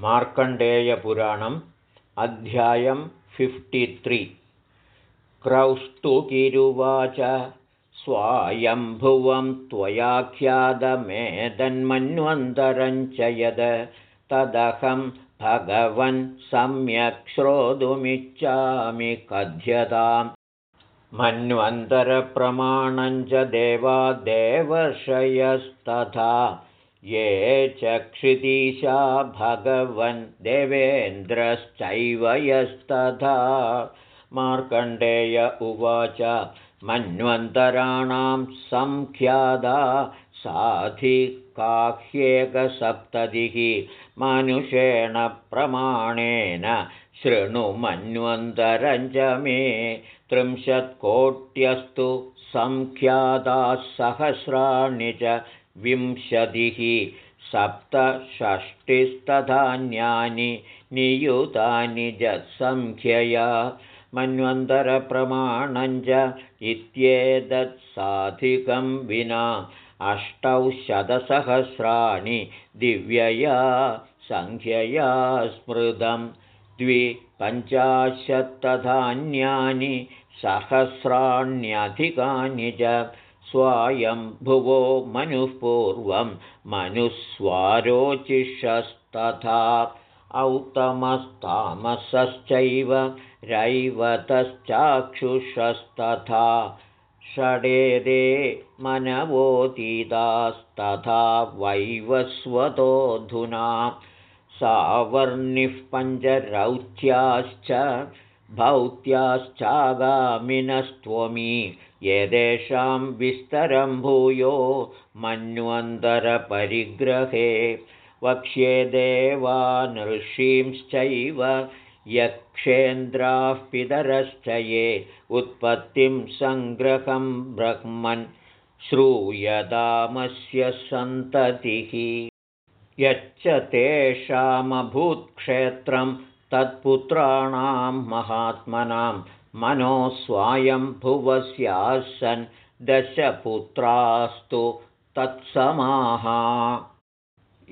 मार्कण्डेयपुराणम् अध्यायं फिफ्टित्रि क्रौष्टुकिरुवाच स्वायम्भुवं त्वयाख्यातमेतन्मन्वन्तरञ्च यद तदहं भगवन् सम्यक् श्रोतुमिच्छामि कथ्यताम्। मन्वन्तरप्रमाणञ्च देवादेवर्षयस्तथा ये क्षितीशा भगवन् देवेन्द्रश्चैव यस्तथा। मार्कण्डेय उवाच मन्वन्तराणां सङ्ख्यादा साधिकाह्येकसप्ततिः मनुषेण प्रमाणेन शृणुमन्वन्तरञ्च मे। त्रिंशत्कोट्यस्तु सङ्ख्याताः सहस्राणि च विंशतिः सप्तषष्टिस्तधान्यानि नियुतानि जसङ्ख्यया मन्वन्तरप्रमाणञ्च इत्येतत्साधिकं विना अष्टौ शतसहस्राणि दिव्यया सङ्ख्यया स्मृतं द्विपञ्चाशत्तधान्यानि सहस्राण्यधिकानि च स्वायम्भुवो मनुः पूर्वं मनुस्वारोचिषस्तथा औत्तमस्तामसश्चैव रैवतश्चाक्षुषस्तथा षडेदे मनवोतीतास्तथा वैवस्वतोऽधुना सावर्णिः पञ्चरौच्याश्च भौत्याश्चागामिनस्त्वमी। येषां विस्तरं भूयो मन्वन्तरपरिग्रहे वक्ष्ये देवानृषींश्चैव यक्षेन्द्राः पितरश्च ये उत्पत्तिं सङ्ग्रहं ब्रह्मन् श्रूयतामस्य सन्ततिः। यच्च तेषामभूत्क्षेत्रं तत्पुत्राणां महात्मनां मनोस्वायम्भुवस्यासन् दशपुत्रास्तु तत्समाः।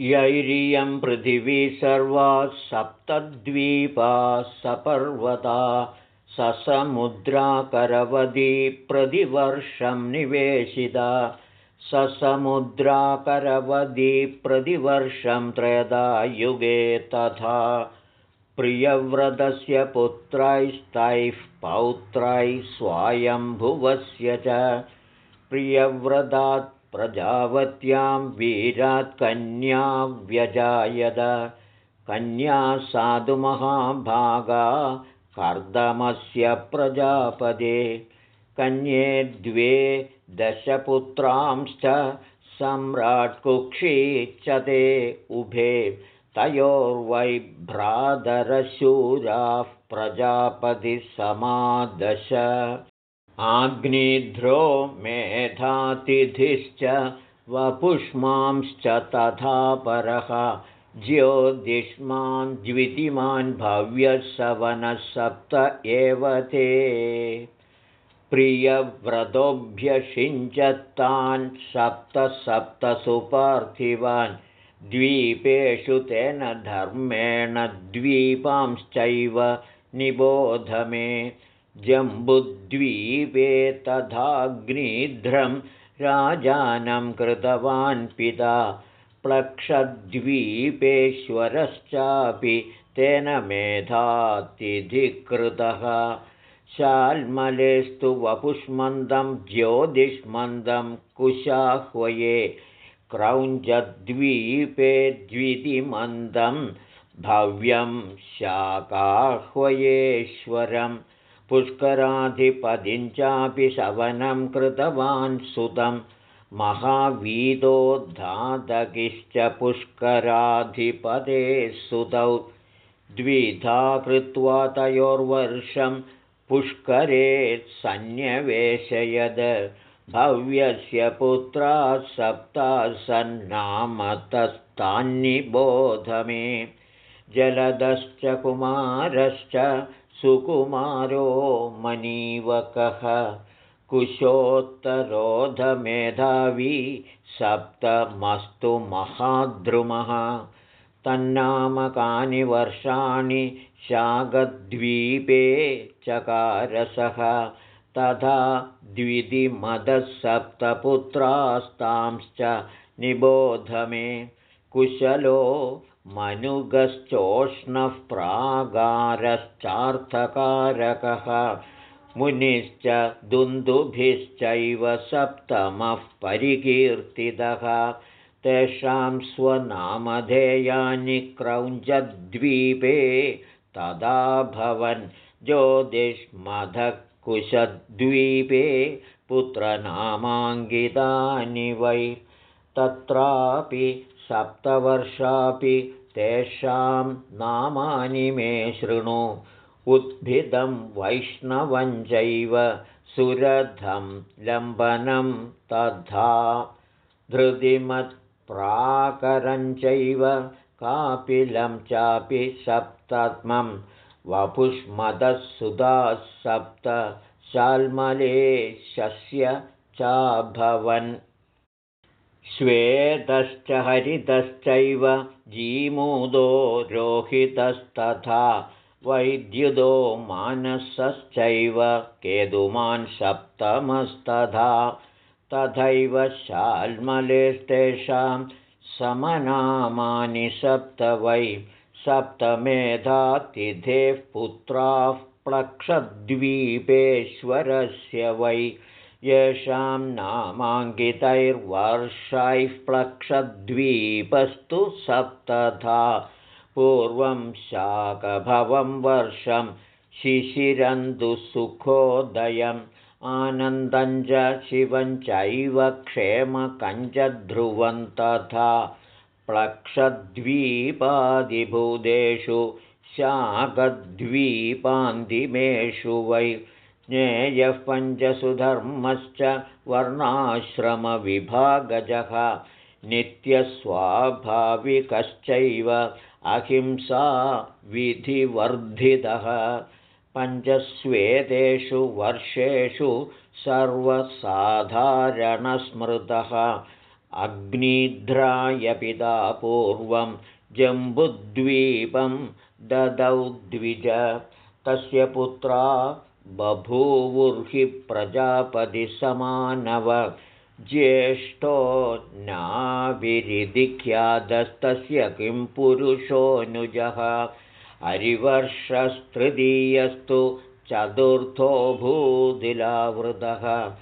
यैरियं पृथिवी सर्वा सप्तद्वीपा सपर्वता ससमुद्राकरवदी प्रतिवर्षं निवेशिता ससमुद्राकरवदी प्रतिवर्षं त्रयदा युगे तथा प्रियव्रतस्य पुत्रैस्तैः पौत्रैः स्वायम्भुवस्य च प्रियव्रतात् प्रजावत्यां वीरात् कन्या व्यजायद कन्या साधुमहाभागा कर्दमस्य प्रजापदे। कन्ये द्वे दशपुत्रांश्च सम्राट्कुक्षी च ते उभे तयोर्वै भ्रातरशूराः प्रजापतिसमादश। आग्निध्रो मेधातिथिश्च वपुष्मांश्च तथा परः ज्योतिष्मान् द्वितिमान् भव्यः सप्त एव ते। प्रियव्रतोऽभ्यषिञ्चत्तान् सप्त सप्तसुपार्थिवान् द्वीपेषु तेन धर्मेण द्वीपांश्चैव निबोध मे। जम्बुद्वीपे तथाग्निध्रं राजानं कृतवान् पिता। प्लक्षद्वीपेश्वरश्चापि तेन मेधातिधिकृतः शाल्मलेस्तु वपुष्मन्दं ज्योतिष्मन्दं कुशाह्वये क्रौञ्चद्वीपे द्वितिमन्दं भव्यं शाकाह्वयेश्वरम् पुष्कराधिपतिञ्चापि शवनं कृतवान् सुतं महावीदोद्धातकिश्च पुष्कराधिपते सुतौ द्विधा कृत्वा तयोर्वर्षं पुष्करे सन्न्यवेशयद भव्यस्य पुत्रा सप्तासन्नामतस्तान्निबोध मे। जलदश्च कुमारश्च सुकुमारो मनीवकः कुशोत्तरोधमेधावी सप्तमस्तु महाद्रुमः। तन्नामकानि वर्षाणि शागद्वीपे चकारसः तथा द्विधिमदसप्तपुत्रास्तांश्च निबोध मे कुशलो मनुगश्चोष्णः प्रागारश्चार्थकारकः। मुनिश्च दुन्दुभिश्चैव सप्तमः परिकीर्तितः। तेषां स्वनामधेयानि क्रौञ्चद्वीपे भवन् ज्योतिष्मधकुशद्वीपे पुत्रनामाङ्गितानि वै। तत्रापि सप्तवर्षापि तेषां नामानि मे शृणु। उद्भिदं वैष्णवं चैव सुरधं लम्बनं तथा धृतिमत्प्राकरञ्चैव कापिलं चापि सप्तमं वपुष्मदः सुधाः सप्त शाल्मलेशस्य चाभवन्। श्वेतश्च हरितश्चैव जीमूदो रोहितस्तथा वैद्युदो मानसश्चैव केतुमान् सप्तमस्तथा। तथैव शाल्मलेस्तेषां समनामानि सप्त वै सप्तमेधातिथेः पुत्राः प्लक्षद्वीपेश्वरस्य वै। येषां नामाङ्कितैर्वर्षैः प्लक्षद्वीपस्तु सप्तथा पूर्वं शाकभवं वर्षं शिशिरन्दुसुखोदयम् आनन्दञ्च शिवं चैव क्षेमकञ्चध्रुवं तथा प्लक्षद्वीपादिभूतेषु शाकद्वीपान्तिमेषु वै ज्ञेयः पञ्चसुधर्मश्च वर्णाश्रमविभागजः नित्यस्वाभाविकश्चैव अहिंसा विधिवर्धितः। पञ्चस्वेतेषु वर्षेषु सर्वसाधारणस्मृतः पिता पूर्वं जम्बुद्वीपं ददौ द्विज। तस्य पुत्रा बभूवुर्हि प्रजापतिसमानव। ज्येष्ठो नाभिरिधिख्यातस्तस्य किं पुरुषोऽनुजः हरिवर्षस्तृतीयस्तु चतुर्थो भूदिलावृतः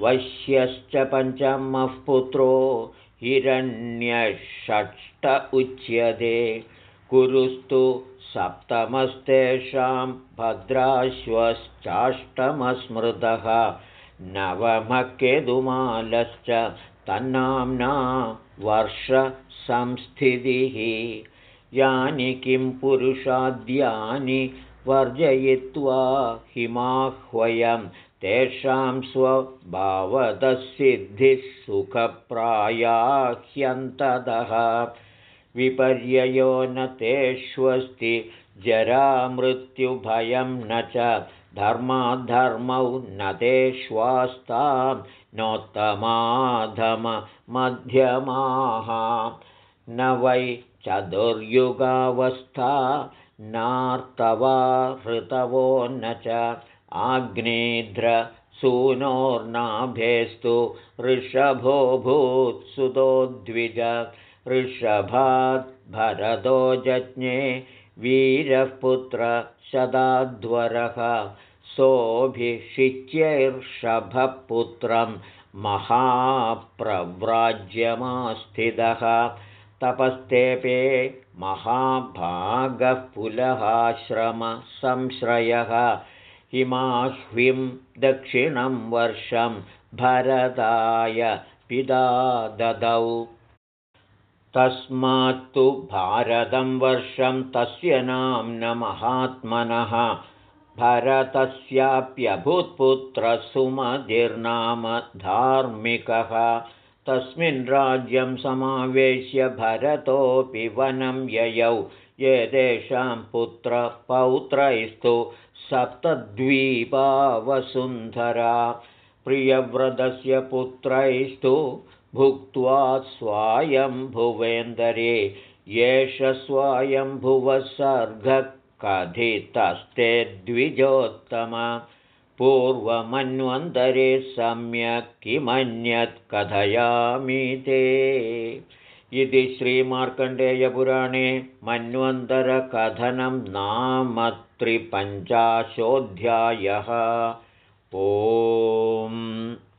वश्यश्च पञ्चमः पुत्रो हिरण्यषष्ट उच्यते। कुरुस्तु सप्तमस्तेषां भद्राश्वश्चाष्टमस्मृतः। नवमकेतुमालश्च तन्नाम्ना वर्षसंस्थितिः। यानि किं पुरुषाद्यानि वर्जयित्वा हिमाह्वयं तेषां स्वभावतसिद्धिः सुखप्रायाह्यन्ततः विपर्ययो न तेष्वस्ति जरामृत्युभयं न च धर्माधर्मौ न तेष्वास्तां नोत्तमाधमध्यमाः न वै चतुर्युगावस्था नार्तवा ऋतवो न च आग्नेध्रसूनोर्नाभेस्तु ऋषभो भूत्सुतो द्विज ऋषभाद्भरतो जज्ञे वीरः पुत्र शदाध्वरः सोऽभिषिच्यैर्षभपुत्रं महाप्रव्राज्यमास्थितः तपस्तेपे महाभागः पुलहाश्रमसंश्रयः हिमाह्विं दक्षिणं वर्षं भरदाय पिता ददौ। तस्मात्तु भारतं वर्षं तस्य नाम्न महात्मनः। भरतस्याप्यभूत्पुत्रसुमधिर्नाम धार्मिकः। तस्मिन् राज्यं समावेश्य भरतोऽपि वनं ययौ एतेषां पुत्रपौत्रैस्तु सप्तद्वीपावसुन्धरा। प्रियव्रतस्य पुत्रैस्तु भुक्त्वा स्वायं भुवेन्दरे एष स्वायम्भुवः सर्गः कथितस्ते द्विजोत्तम पूर्वमन्वन्तरे सम्यक् किमन्यत् कथयामि ते इति श्रीमार्कण्डेयपुराणे मन्वन्तरकथनं नाम त्रिपञ्चाशोऽध्यायः ओम्